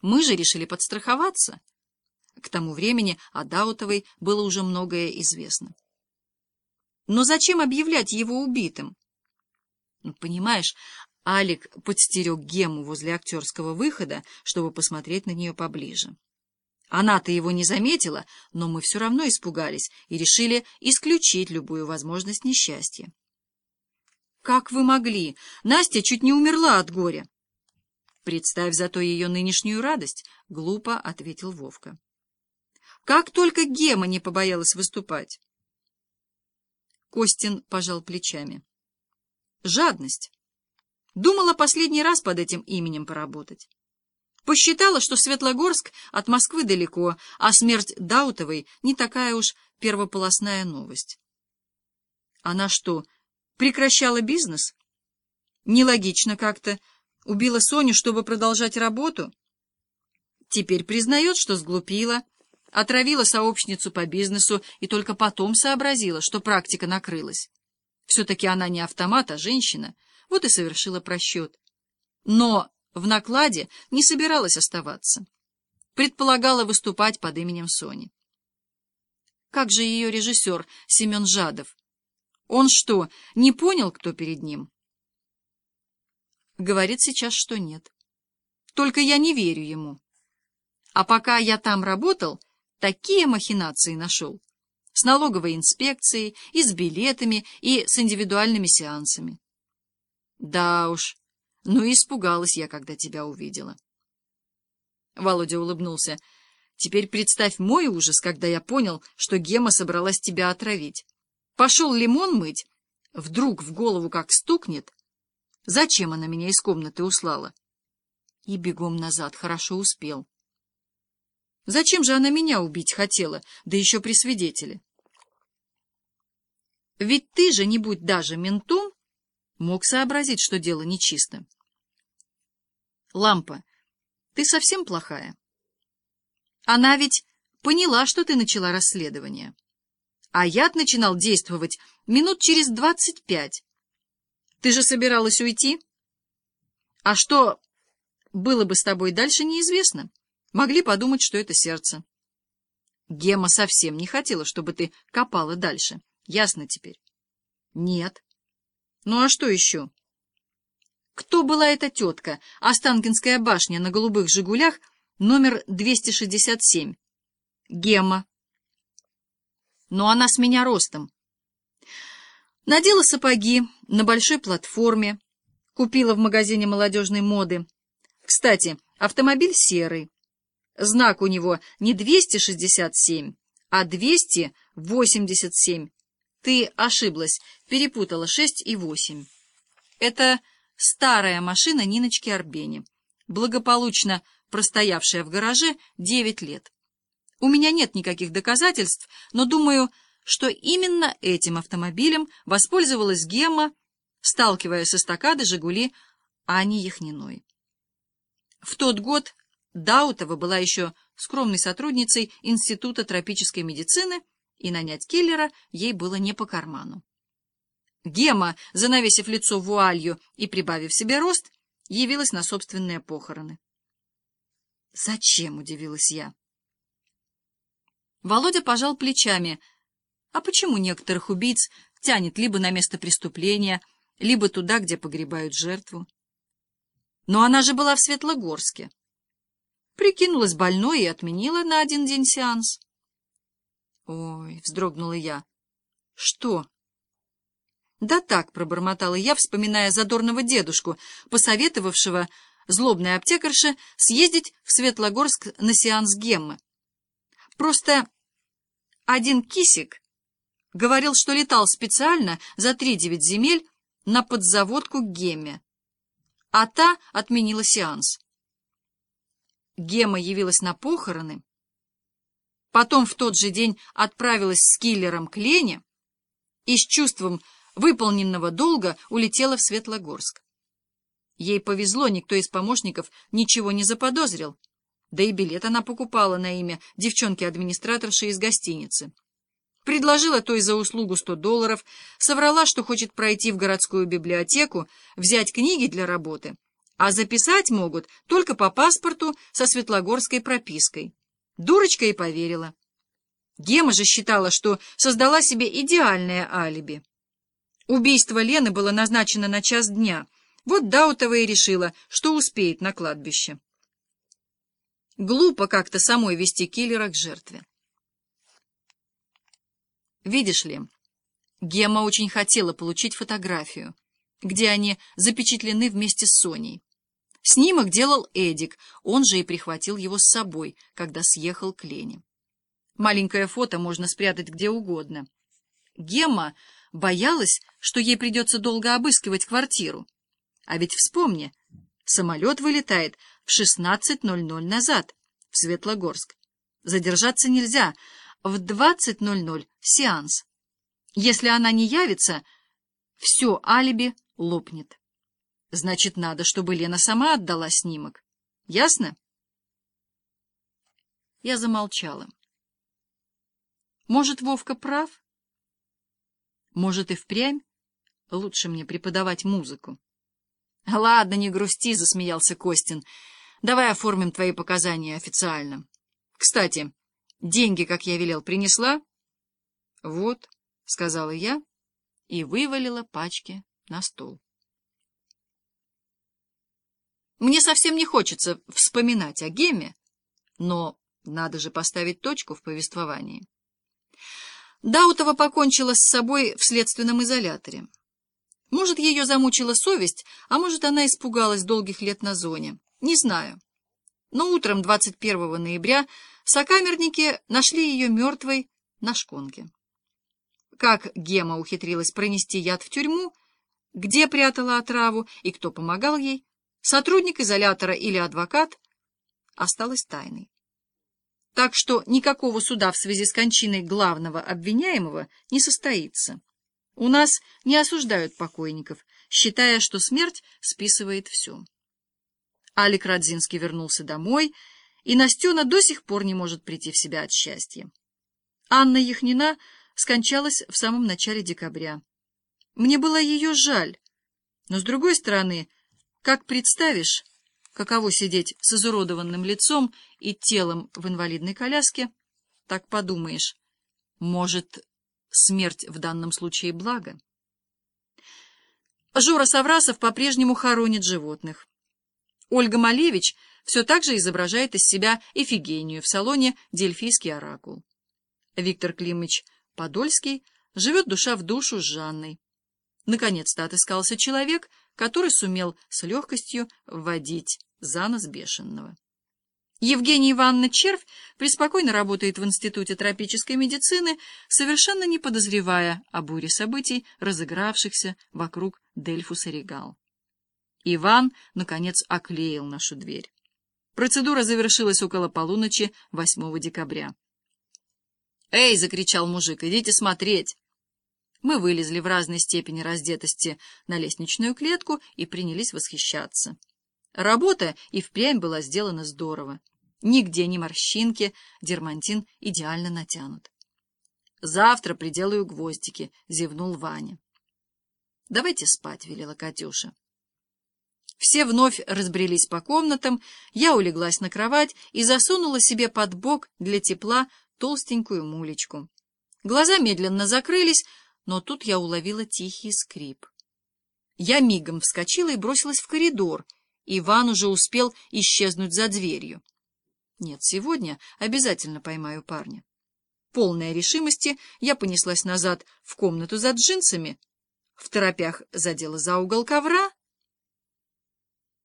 Мы же решили подстраховаться. К тому времени о Даутовой было уже многое известно. Но зачем объявлять его убитым? Ну, понимаешь, Алик подстерег Гему возле актерского выхода, чтобы посмотреть на нее поближе. Она-то его не заметила, но мы все равно испугались и решили исключить любую возможность несчастья. «Как вы могли? Настя чуть не умерла от горя!» «Представь зато ее нынешнюю радость», — глупо ответил Вовка. «Как только Гема не побоялась выступать!» Костин пожал плечами. «Жадность. Думала последний раз под этим именем поработать. Посчитала, что Светлогорск от Москвы далеко, а смерть Даутовой не такая уж первополосная новость. Она что, прекращала бизнес? Нелогично как-то. Убила Соню, чтобы продолжать работу? Теперь признает, что сглупила, отравила сообщницу по бизнесу и только потом сообразила, что практика накрылась. Все-таки она не автомат, а женщина, вот и совершила просчет. Но в накладе не собиралась оставаться. Предполагала выступать под именем Сони. Как же ее режиссер Семен Жадов? Он что, не понял, кто перед ним? Говорит сейчас, что нет. Только я не верю ему. А пока я там работал, такие махинации нашел. С налоговой инспекцией, и с билетами, и с индивидуальными сеансами. Да уж, ну и испугалась я, когда тебя увидела. Володя улыбнулся. Теперь представь мой ужас, когда я понял, что Гема собралась тебя отравить. Пошел лимон мыть, вдруг в голову как стукнет. Зачем она меня из комнаты услала? И бегом назад, хорошо успел. Зачем же она меня убить хотела, да еще при свидетеле? Ведь ты же, не будь даже ментом, мог сообразить, что дело нечисто. Лампа, ты совсем плохая. Она ведь поняла, что ты начала расследование. А яд начинал действовать минут через двадцать пять. Ты же собиралась уйти? А что было бы с тобой дальше, неизвестно. Могли подумать, что это сердце. Гема совсем не хотела, чтобы ты копала дальше. Ясно теперь? Нет. Ну а что еще? Кто была эта тетка? Останкинская башня на голубых «Жигулях», номер 267. Гема. Но она с меня ростом. Надела сапоги на большой платформе, купила в магазине молодежной моды. Кстати, автомобиль серый. Знак у него не 267, а 287. Ты ошиблась, перепутала 6 и 8. Это старая машина Ниночки Арбени, благополучно простоявшая в гараже 9 лет. У меня нет никаких доказательств, но думаю, что именно этим автомобилем воспользовалась Гемма, сталкивая с эстакады «Жигули» Ани Яхниной. В тот год Даутова была еще скромной сотрудницей Института тропической медицины, и нанять киллера ей было не по карману. Гема, занавесив лицо вуалью и прибавив себе рост, явилась на собственные похороны. «Зачем?» — удивилась я. Володя пожал плечами. «А почему некоторых убийц тянет либо на место преступления, либо туда, где погребают жертву?» «Но она же была в Светлогорске». Прикинулась больной и отменила на один день сеанс. «Ой!» — вздрогнула я. «Что?» «Да так», — пробормотала я, вспоминая задорного дедушку, посоветовавшего злобной аптекарше съездить в Светлогорск на сеанс геммы. Просто один кисик говорил, что летал специально за три-девять земель на подзаводку к гемме, а та отменила сеанс. Гема явилась на похороны, потом в тот же день отправилась с киллером к Лене и с чувством выполненного долга улетела в Светлогорск. Ей повезло, никто из помощников ничего не заподозрил. Да и билет она покупала на имя девчонки-администраторши из гостиницы. Предложила той за услугу сто долларов, соврала, что хочет пройти в городскую библиотеку, взять книги для работы, А записать могут только по паспорту со светлогорской пропиской. Дурочка и поверила. Гема же считала, что создала себе идеальное алиби. Убийство Лены было назначено на час дня. Вот Даутова и решила, что успеет на кладбище. Глупо как-то самой вести киллера к жертве. Видишь ли, Гема очень хотела получить фотографию, где они запечатлены вместе с Соней. Снимок делал Эдик, он же и прихватил его с собой, когда съехал к Лене. Маленькое фото можно спрятать где угодно. Гемма боялась, что ей придется долго обыскивать квартиру. А ведь вспомни, самолет вылетает в 16.00 назад, в Светлогорск. Задержаться нельзя, в 20.00 сеанс. Если она не явится, все алиби лопнет. Значит, надо, чтобы Лена сама отдала снимок. Ясно? Я замолчала. Может, Вовка прав? Может, и впрямь лучше мне преподавать музыку? — Ладно, не грусти, — засмеялся Костин. — Давай оформим твои показания официально. Кстати, деньги, как я велел, принесла? — Вот, — сказала я и вывалила пачки на стол. Мне совсем не хочется вспоминать о Геме, но надо же поставить точку в повествовании. Даутова покончила с собой в следственном изоляторе. Может, ее замучила совесть, а может, она испугалась долгих лет на зоне. Не знаю. Но утром 21 ноября сокамерники нашли ее мертвой на шконке. Как Гема ухитрилась пронести яд в тюрьму, где прятала отраву и кто помогал ей, сотрудник изолятора или адвокат, осталось тайной. Так что никакого суда в связи с кончиной главного обвиняемого не состоится. У нас не осуждают покойников, считая, что смерть списывает все. Алик Радзинский вернулся домой, и Настена до сих пор не может прийти в себя от счастья. Анна Яхнина скончалась в самом начале декабря. Мне было ее жаль, но, с другой стороны, как представишь, каково сидеть с изуродованным лицом и телом в инвалидной коляске, так подумаешь, может, смерть в данном случае благо? Жора Саврасов по-прежнему хоронит животных. Ольга Малевич все так же изображает из себя Эфигению в салоне «Дельфийский оракул». Виктор Климович Подольский живет душа в душу с Жанной. Наконец-то отыскался человек, который сумел с легкостью вводить за нос бешеного. Евгения Ивановна Червь преспокойно работает в Институте тропической медицины, совершенно не подозревая о буре событий, разыгравшихся вокруг Дельфуса Регал. Иван, наконец, оклеил нашу дверь. Процедура завершилась около полуночи 8 декабря. «Эй!» — закричал мужик. «Идите смотреть!» Мы вылезли в разной степени раздетости на лестничную клетку и принялись восхищаться. Работа и впрямь была сделана здорово. Нигде ни морщинки, дермантин идеально натянут. «Завтра приделаю гвоздики», — зевнул Ваня. «Давайте спать», — велела Катюша. Все вновь разбрелись по комнатам, я улеглась на кровать и засунула себе под бок для тепла толстенькую мулечку. Глаза медленно закрылись, но тут я уловила тихий скрип. Я мигом вскочила и бросилась в коридор. Иван уже успел исчезнуть за дверью. Нет, сегодня обязательно поймаю парня. Полная решимости, я понеслась назад в комнату за джинсами, в торопях задела за угол ковра,